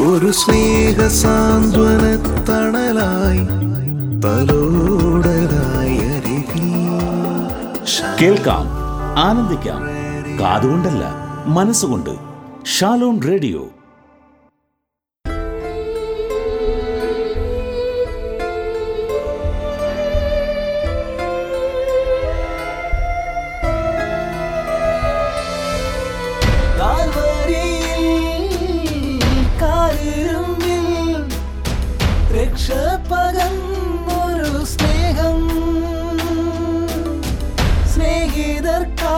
ഒരു സ്നേഹ സാന്ത്വന തണലായി കേൾക്കാം ആനന്ദിക്കാം. കാതുകൊണ്ടല്ല മനസ്സുകൊണ്ട്. Shalom radio. இதற்கா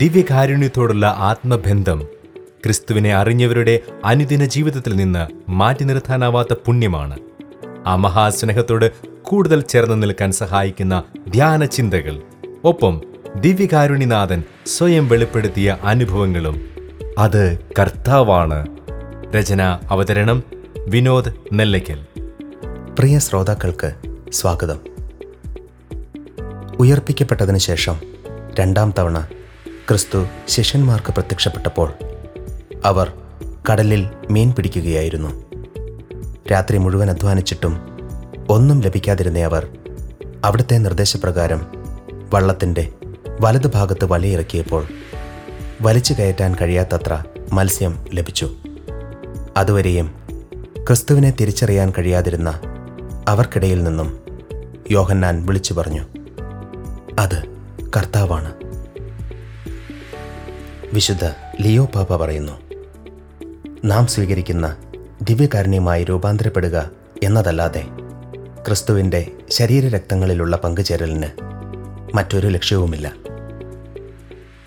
ദിവ്യകാരുണ്യത്തോടുള്ള ആത്മബന്ധം ക്രിസ്തുവിനെ അറിഞ്ഞവരുടെ അനുദിന ജീവിതത്തിൽ നിന്ന് മാറ്റി നിർത്താനാവാത്ത പുണ്യമാണ്. ആ മഹാസ്നേഹത്തോട് കൂടുതൽ ചേർന്ന് നിൽക്കാൻ സഹായിക്കുന്ന ധ്യാന ചിന്തകൾ ഒപ്പം ദിവ്യകാരുണ്യനാഥൻ സ്വയം വെളിപ്പെടുത്തിയ അനുഭവങ്ങളും. അത് കർത്താവാണ്. രചന അവതരണം വിനോദ് നെല്ലയ്ക്കൽ പ്രിയ ശ്രോതാക്കൾക്ക് സ്വാഗതം. ഉയർപ്പിക്കപ്പെട്ടതിന് ശേഷം രണ്ടാം തവണ ക്രിസ്തു ശിഷ്യന്മാർക്ക് പ്രത്യക്ഷപ്പെട്ടപ്പോൾ അവർ കടലിൽ മീൻ പിടിക്കുകയായിരുന്നു. രാത്രി മുഴുവൻ അധ്വാനിച്ചിട്ടും ഒന്നും ലഭിക്കാതിരുന്ന അവർ അവിടുത്തെ നിർദ്ദേശപ്രകാരം വള്ളത്തിന്റെ വലതുഭാഗത്ത് വലയിറക്കിയപ്പോൾ വലിച്ചു കയറ്റാൻ കഴിയാത്തത്ര മത്സ്യം ലഭിച്ചു. അതുവരെയും ക്രിസ്തുവിനെ തിരിച്ചറിയാൻ കഴിയാതിരുന്ന അവർക്കിടയിൽ നിന്നും യോഹന്നാൻ വിളിച്ചു പറഞ്ഞു അത് കർത്താവാണ്. വിശുദ്ധ ലിയോ പാപ്പ പറയുന്നു നാം സ്വീകരിക്കുന്ന ദിവ്യകാരുണ്യമായി രൂപാന്തരപ്പെടുക എന്നതല്ലാതെ ക്രിസ്തുവിന്റെ ശരീരരക്തങ്ങളിലുള്ള പങ്കുചേരലിന് മറ്റൊരു ലക്ഷ്യവുമില്ല.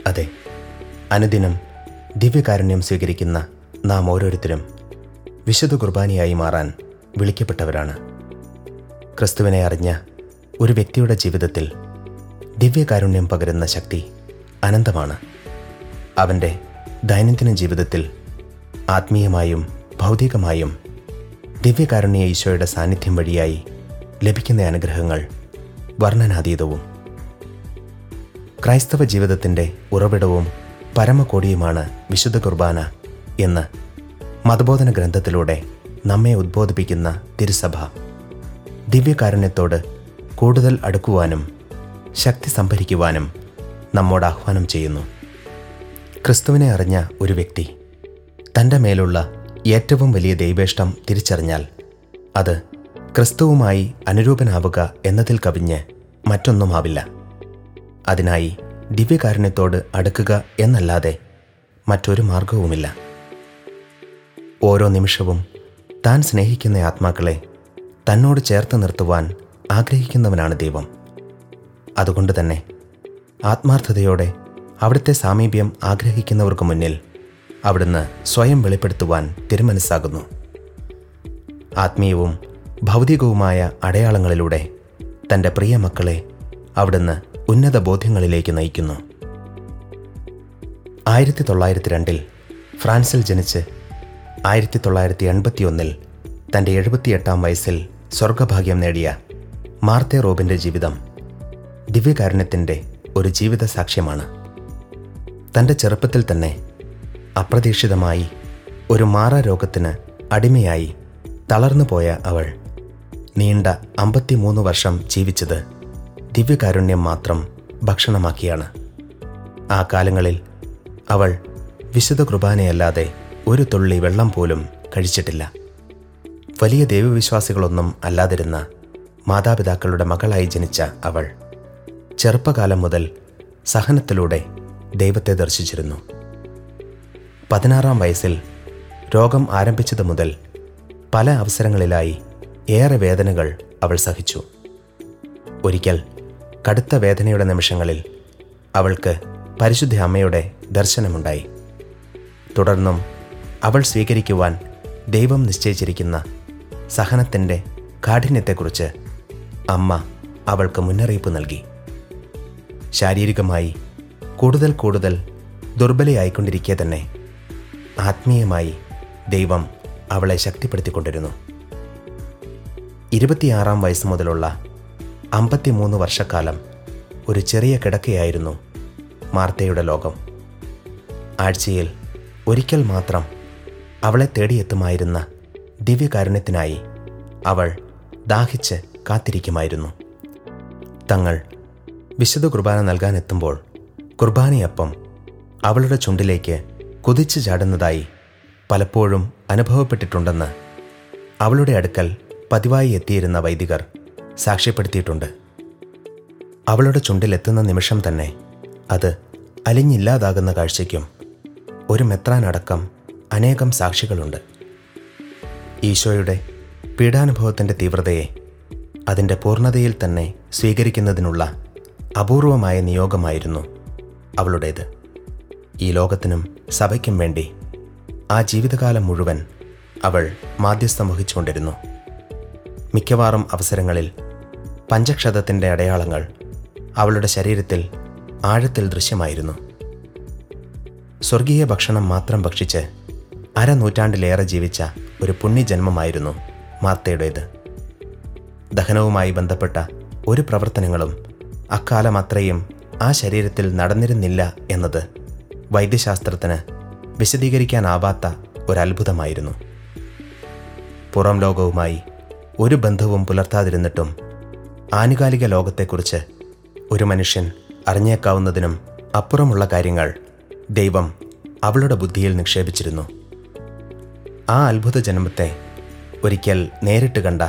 അതെ അനുദിനം ദിവ്യകാരുണ്യം സ്വീകരിക്കുന്ന നാം ഓരോരുത്തരും വിശുദ്ധ കുർബാനയായി മാറാൻ വിളിക്കപ്പെട്ടവരാണ്. ക്രിസ്തുവിനെ അറിഞ്ഞ ഒരു വ്യക്തിയുടെ ജീവിതത്തിൽ ദിവ്യകാരുണ്യം പകരുന്ന ശക്തി അനന്തമാണ്. അവന്റെ ദൈനംദിന ജീവിതത്തിൽ ആത്മീയമായും ഭൗതികമായും ദിവ്യകാരുണ്യ ഈശോയുടെ സാന്നിധ്യം വഴിയായി ലഭിക്കുന്ന അനുഗ്രഹങ്ങൾ വർണനാതീതവും ക്രൈസ്തവ ജീവിതത്തിന്റെ ഉറവിടവും പരമകോടിയുമാണ് വിശുദ്ധ കുർബാന എന്ന് മതബോധന ഗ്രന്ഥത്തിലൂടെ നമ്മെ ഉദ്ബോധിപ്പിക്കുന്ന തിരുസഭ. ദിവ്യകാരുണ്യത്തോട് കൂടുതൽ അടുക്കുവാനും ശക്തി സംഭരിക്കുവാനും നമ്മോട് ആഹ്വാനം ചെയ്യുന്നു. ക്രിസ്തുവിനെ അറിഞ്ഞ ഒരു വ്യക്തി തന്റെ മേലുള്ള ഏറ്റവും വലിയ ദൈവേഷ്ടം തിരിച്ചറിഞ്ഞാൽ അത് ക്രിസ്തുവുമായി അനുരൂപനാവുക എന്നതിൽ കവിഞ്ഞ് മറ്റൊന്നുമാവില്ല. അതിനായി ദിവ്യകാരുണ്യത്തോട് അടുക്കുക എന്നല്ലാതെ മറ്റൊരു മാർഗവുമില്ല. ഓരോ നിമിഷവും താൻ സ്നേഹിക്കുന്ന ആത്മാക്കളെ തന്നോട് ചേർത്ത് നിർത്തുവാൻ ആഗ്രഹിക്കുന്നവനാണ് ദൈവം. അതുകൊണ്ട് തന്നെ ആത്മാർത്ഥതയോടെ അവിടുത്തെ സാമീപ്യം ആഗ്രഹിക്കുന്നവർക്ക് മുന്നിൽ അവിടുന്ന് സ്വയം വെളിപ്പെടുത്തുവാൻ തിരുമനസ്സാകുന്നു. ആത്മീയവും ഭൗതികവുമായ അടയാളങ്ങളിലൂടെ തന്റെ പ്രിയ മക്കളെ അവിടുന്ന് ഉന്നത ബോധ്യങ്ങളിലേക്ക് നയിക്കുന്നു. ആയിരത്തി തൊള്ളായിരത്തി രണ്ടിൽ ഫ്രാൻസിൽ ജനിച്ച് ആയിരത്തി തൊള്ളായിരത്തി എൺപത്തിയൊന്നിൽ തന്റെ എഴുപത്തിയെട്ടാം വയസ്സിൽ സ്വർഗഭാഗ്യം നേടിയ മാർത്തെ റോബിന്റെ ജീവിതം ദിവ്യകാരുണ്യത്തിന്റെ ഒരു ജീവിത സാക്ഷ്യമാണ്. തന്റെ ചെറുപ്പത്തിൽ തന്നെ അപ്രതീക്ഷിതമായി ഒരു മാറാരോഗത്തിന് അടിമയായി തളർന്നു പോയ അവൾ നീണ്ട അമ്പത്തിമൂന്ന് വർഷം ജീവിച്ചത് ദിവ്യകാരുണ്യം മാത്രം ഭക്ഷണമാക്കിയാണ്. ആ കാലങ്ങളിൽ അവൾ വിശുദ്ധ കുർബാനയല്ലാതെ ഒരു തുള്ളി വെള്ളം പോലും കഴിച്ചിട്ടില്ല. വലിയ ദൈവവിശ്വാസികളൊന്നും അല്ലാതിരുന്ന മാതാപിതാക്കളുടെ മകളായി ജനിച്ച അവൾ ചെറുപ്പകാലം മുതൽ സഹനത്തിലൂടെ ദൈവത്തെ ദർശിച്ചിരുന്നു. പതിനാറാം വയസ്സിൽ രോഗം ആരംഭിച്ചത് മുതൽ പല അവസരങ്ങളിലായി ഏറെ വേദനകൾ അവൾ സഹിച്ചു. ഒരിക്കൽ കടുത്ത വേദനയുടെ നിമിഷങ്ങളിൽ അവൾക്ക് പരിശുദ്ധ അമ്മയുടെ ദർശനമുണ്ടായി. തുടർന്നും അവൾ സ്വീകരിക്കുവാൻ ദൈവം നിശ്ചയിച്ചിരിക്കുന്ന സഹനത്തിന്റെ കാഠിന്യത്തെക്കുറിച്ച് അമ്മ അവൾക്ക് മുന്നറിയിപ്പ് നൽകി. ശാരീരികമായി കൂടുതൽ കൂടുതൽ ദുർബലയായിക്കൊണ്ടിരിക്കെ തന്നെ ആത്മീയമായി ദൈവം അവളെ ശക്തിപ്പെടുത്തിക്കൊണ്ടിരുന്നു. ഇരുപത്തിയാറാം വയസ്സ് മുതലുള്ള അമ്പത്തിമൂന്ന് വർഷക്കാലം ഒരു ചെറിയ കിടക്കയായിരുന്നു മാർത്തയുടെ ലോകം. ആഴ്ചയിൽ ഒരിക്കൽ മാത്രം അവളെ തേടിയെത്തുമായിരുന്ന ദിവ്യകാരുണ്യത്തിനായി അവൾ ദാഹിച്ച് കാത്തിരിക്കുമായിരുന്നു. തങ്ങൾ വിശുദ്ധ കുർബാന നൽകാനെത്തുമ്പോൾ കുർബാനയപ്പം അവളുടെ ചുണ്ടിലേക്ക് കുതിച്ചു ചാടുന്നതായി പലപ്പോഴും അനുഭവപ്പെട്ടിട്ടുണ്ടെന്ന് അവളുടെ അടുക്കൽ പതിവായി എത്തിയിരുന്ന വൈദികർ സാക്ഷ്യപ്പെടുത്തിയിട്ടുണ്ട്. അവളുടെ ചുണ്ടിലെത്തുന്ന നിമിഷം തന്നെ അത് അലിഞ്ഞില്ലാതാകുന്ന കാഴ്ചയ്ക്കും ഒരു മെത്രാനടക്കം അനേകം സാക്ഷികളുണ്ട്. ഈശോയുടെ പീഡാനുഭവത്തിന്റെ തീവ്രതയെ അതിന്റെ പൂർണതയിൽ തന്നെ സ്വീകരിക്കുന്നതിനുള്ള അപൂർവമായ നിയോഗമായിരുന്നു അവളുടേത്. ഈ ലോകത്തിനും സഭയ്ക്കും വേണ്ടി ആ ജീവിതകാലം മുഴുവൻ അവൾ മാധ്യസ്ഥം വഹിച്ചുകൊണ്ടിരുന്നു. മിക്കവാറും അവസരങ്ങളിൽ പഞ്ചക്ഷതത്തിന്റെ അടയാളങ്ങൾ അവളുടെ ശരീരത്തിൽ ആഴത്തിൽ ദൃശ്യമായിരുന്നു. സ്വർഗീയ ഭക്ഷണം മാത്രം ഭക്ഷിച്ച് അരനൂറ്റാണ്ടിലേറെ ജീവിച്ച ഒരു പുണ്യജന്മമായിരുന്നു മാർത്തയുടേത്. ദഹനവുമായി ബന്ധപ്പെട്ട ഒരു പ്രവർത്തനങ്ങളും അക്കാലം അത്രയും ആ ശരീരത്തിൽ നടന്നിരുന്നില്ല എന്നത് വൈദ്യശാസ്ത്രത്തിന് വിശദീകരിക്കാനാവാത്ത ഒരത്ഭുതമായിരുന്നു. പുറം ലോകവുമായി ഒരു ബന്ധവും പുലർത്താതിരുന്നിട്ടും ആനുകാലിക ലോകത്തെക്കുറിച്ച് ഒരു മനുഷ്യൻ അറിഞ്ഞേക്കാവുന്നതിനും അപ്പുറമുള്ള കാര്യങ്ങൾ ദൈവം അവളുടെ ബുദ്ധിയിൽ നിക്ഷേപിച്ചിരുന്നു. ആ അത്ഭുത ജന്മത്തെ ഒരിക്കൽ നേരിട്ട് കണ്ട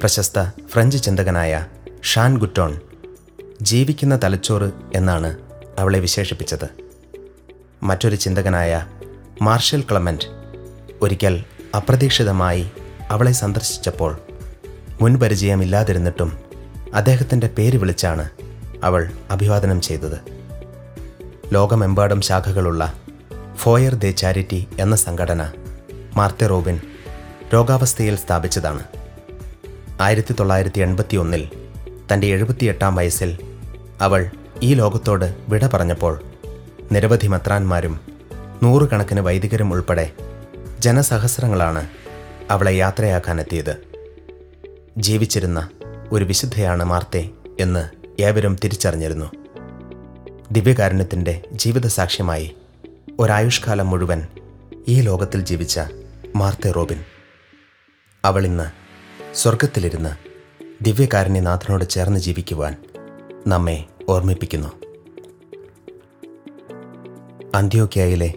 പ്രശസ്ത ഫ്രഞ്ച് ചിന്തകനായ ഷാൻ ഗുറ്റോൺ ജീവിക്കുന്ന തലച്ചോറ് എന്നാണ് അവളെ വിശേഷിപ്പിച്ചത്. മറ്റൊരു ചിന്തകനായ മാർഷൽ ക്ലമന്റ് ഒരിക്കൽ അപ്രതീക്ഷിതമായി അവളെ സന്ദർശിച്ചപ്പോൾ മുൻപരിചയമില്ലാതിരുന്നിട്ടും അദ്ദേഹത്തിന്റെ പേര് വിളിച്ചാണ് അവൾ അഭിവാദനം ചെയ്തത്. ലോകമെമ്പാടും ശാഖകളുള്ള ഫോയർ ദേ ചാരിറ്റി എന്ന സംഘടന മാർത്തെ റോബിൻ രോഗാവസ്ഥയിൽ സ്ഥാപിച്ചതാണ്. ആയിരത്തി തൊള്ളായിരത്തി എൺപത്തി ഒന്നിൽ തന്റെ എഴുപത്തിയെട്ടാം വയസ്സിൽ അവൾ ഈ ലോകത്തോട് വിട പറഞ്ഞപ്പോൾ നിരവധി മെത്രാന്മാരും നൂറുകണക്കിന് വൈദികരും ഉൾപ്പെടെ ജനസഹസ്രങ്ങളാണ് അവളെ യാത്രയാക്കാനെത്തിയത്. ജീവിച്ചിരുന്ന ഒരു വിശുദ്ധയാണ് മാർത്തെ എന്ന് ഏവരും തിരിച്ചറിഞ്ഞിരുന്നു. ദിവ്യകാരുണ്യത്തിന്റെ ജീവിതസാക്ഷ്യമായി ഒരായുഷ്കാലം മുഴുവൻ ഈ ലോകത്തിൽ ജീവിച്ച മാർത്തെ റോബിൻ. അവൾ ഇന്ന് സ്വർഗത്തിലിരുന്ന് ദിവ്യകാരുണ്യനാഥനോട് ചേർന്ന് ജീവിക്കുവാൻ നമ്മെ ഓർമ്മിപ്പിക്കുന്നു. അന്ത്യോക്യയിലെ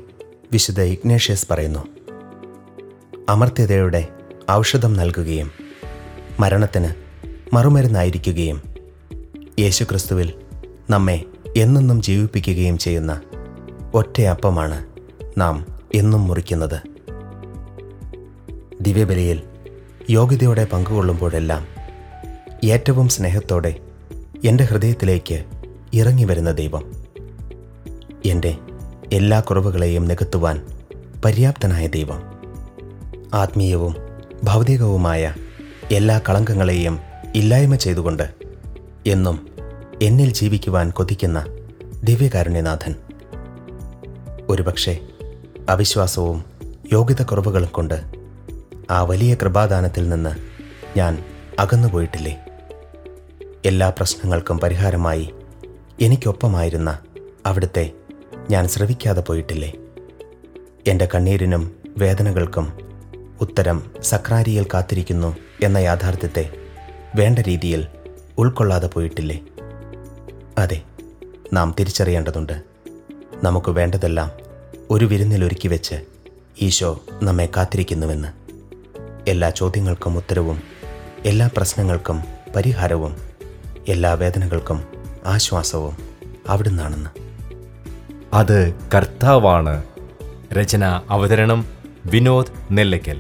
വിശുദ്ധ ഇഗ്നേഷ്യസ് പറയുന്നു അമർത്യതയുടെ ഔഷധം നൽകുകയും മരണത്തിന് മറുമരുന്നായിരിക്കുകയും യേശുക്രിസ്തുവിൽ നമ്മെ എന്നെന്നും ജീവിപ്പിക്കുകയും ചെയ്യുന്ന ഒറ്റയപ്പമാണ് നാം എന്നും മുറിക്കുന്നത്. ദിവ്യബലിയിൽ യോഗ്യതയോടെ പങ്കുകൊള്ളുമ്പോഴെല്ലാം ഏറ്റവും സ്നേഹത്തോടെ എന്റെ ഹൃദയത്തിലേക്ക് ഇറങ്ങി വരുന്ന ദൈവം. എന്റെ എല്ലാ കുറവുകളെയും നികത്തുവാൻ പര്യാപ്തനായ ദൈവം. ആത്മീയവും ഭൗതികവുമായ എല്ലാ കളങ്കങ്ങളെയും ഇല്ലായ്മ ചെയ്തുകൊണ്ട് എന്നും എന്നിൽ ജീവിക്കുവാൻ കൊതിക്കുന്ന ദിവ്യകാരുണ്യനാഥൻ. ഒരുപക്ഷെ അവിശ്വാസവും യോഗ്യത കുറവുകളും കൊണ്ട് ആ വലിയ കൃപാദാനത്തിൽ നിന്ന് ഞാൻ അകന്നുപോയിട്ടില്ലേ? എല്ലാ പ്രശ്നങ്ങൾക്കും പരിഹാരമായി എനിക്കൊപ്പമായിരുന്ന അവിടുത്തെ ഞാൻ ശ്രവിക്കാതെ പോയിട്ടില്ലേ? എന്റെ കണ്ണീരിനും വേദനകൾക്കും ഉത്തരം സക്രാരിയിൽ കാത്തിരിക്കുന്നു എന്ന യാഥാർത്ഥ്യത്തെ വേണ്ട രീതിയിൽ ഉൾക്കൊള്ളാതെ പോയിട്ടില്ലേ? അതെ നാം തിരിച്ചറിയേണ്ടതുണ്ട്. നമുക്ക് വേണ്ടതെല്ലാം ഒരു വിരുന്നിൽ ഒരുക്കി വെച്ച് ഈശോ നമ്മെ കാത്തിരിക്കുന്നുവെന്ന്. എല്ലാ ചോദ്യങ്ങൾക്കും ഉത്തരവും എല്ലാ പ്രശ്നങ്ങൾക്കും പരിഹാരവും എല്ലാ വേദനകൾക്കും ആശ്വാസവും അവിടുന്നാണെന്ന്. അത് കർത്താവാണ്. രചന അവതരണം വിനോദ് നെല്ലയ്ക്കൽ